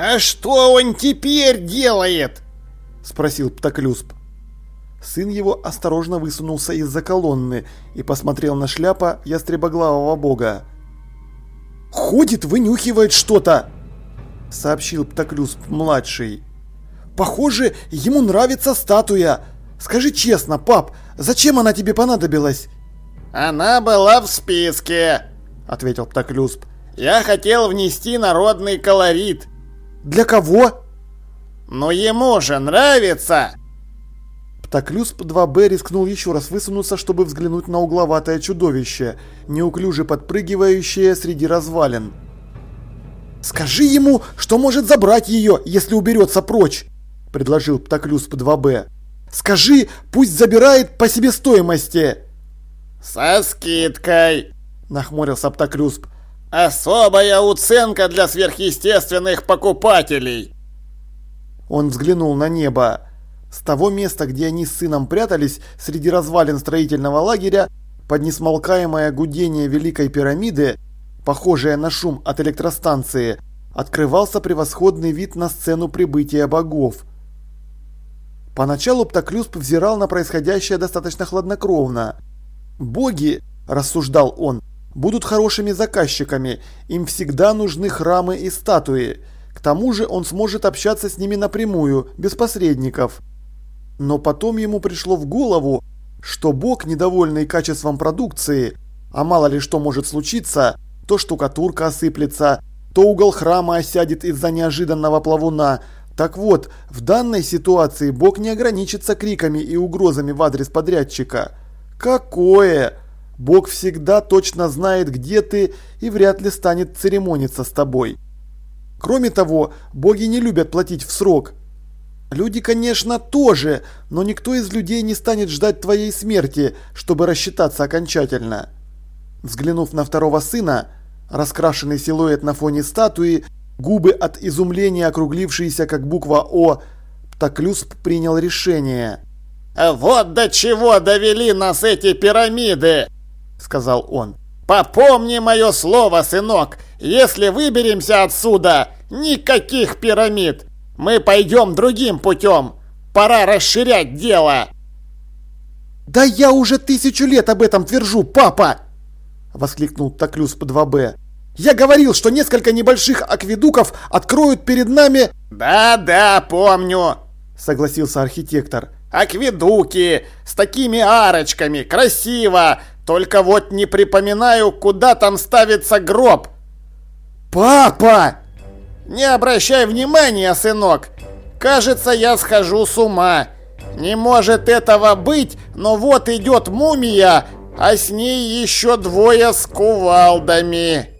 «А что он теперь делает?» – спросил Птоклюсп. Сын его осторожно высунулся из-за колонны и посмотрел на шляпа ястребоглавого бога. «Ходит, вынюхивает что-то!» – сообщил Птоклюсп-младший. «Похоже, ему нравится статуя. Скажи честно, пап, зачем она тебе понадобилась?» «Она была в списке», – ответил Птоклюсп. «Я хотел внести народный колорит». «Для кого?» «Ну ему же нравится!» Птоклюсп 2Б рискнул еще раз высунуться, чтобы взглянуть на угловатое чудовище, неуклюже подпрыгивающее среди развалин. «Скажи ему, что может забрать ее, если уберется прочь!» – предложил Птоклюсп 2Б. «Скажи, пусть забирает по себестоимости!» «Со скидкой!» – нахмурился Птоклюсп. «Особая уценка для сверхъестественных покупателей!» Он взглянул на небо. С того места, где они с сыном прятались, среди развалин строительного лагеря, под несмолкаемое гудение Великой пирамиды, похожее на шум от электростанции, открывался превосходный вид на сцену прибытия богов. Поначалу Птоклюсп взирал на происходящее достаточно хладнокровно. «Боги», – рассуждал он, – «будут хорошими заказчиками, им всегда нужны храмы и статуи». К тому же он сможет общаться с ними напрямую, без посредников. Но потом ему пришло в голову, что Бог, недовольный качеством продукции, а мало ли что может случиться, то штукатурка осыплется, то угол храма осядет из-за неожиданного плавуна. Так вот, в данной ситуации Бог не ограничится криками и угрозами в адрес подрядчика. Какое? Бог всегда точно знает, где ты и вряд ли станет церемониться с тобой. Кроме того, боги не любят платить в срок. Люди, конечно, тоже, но никто из людей не станет ждать твоей смерти, чтобы рассчитаться окончательно. Взглянув на второго сына, раскрашенный силуэт на фоне статуи, губы от изумления округлившиеся как буква О, Птоклюсп принял решение. «Вот до чего довели нас эти пирамиды!» – сказал он. «Попомни мое слово, сынок, если выберемся отсюда, никаких пирамид! Мы пойдем другим путем! Пора расширять дело!» «Да я уже тысячу лет об этом твержу, папа!» – воскликнул Таклюс по 2Б. «Я говорил, что несколько небольших акведуков откроют перед нами...» «Да-да, помню!» – согласился архитектор. «Акведуки! С такими арочками! Красиво! Только вот не припоминаю, куда там ставится гроб. Папа! Не обращай внимания, сынок. Кажется, я схожу с ума. Не может этого быть, но вот идет мумия, а с ней еще двое с кувалдами.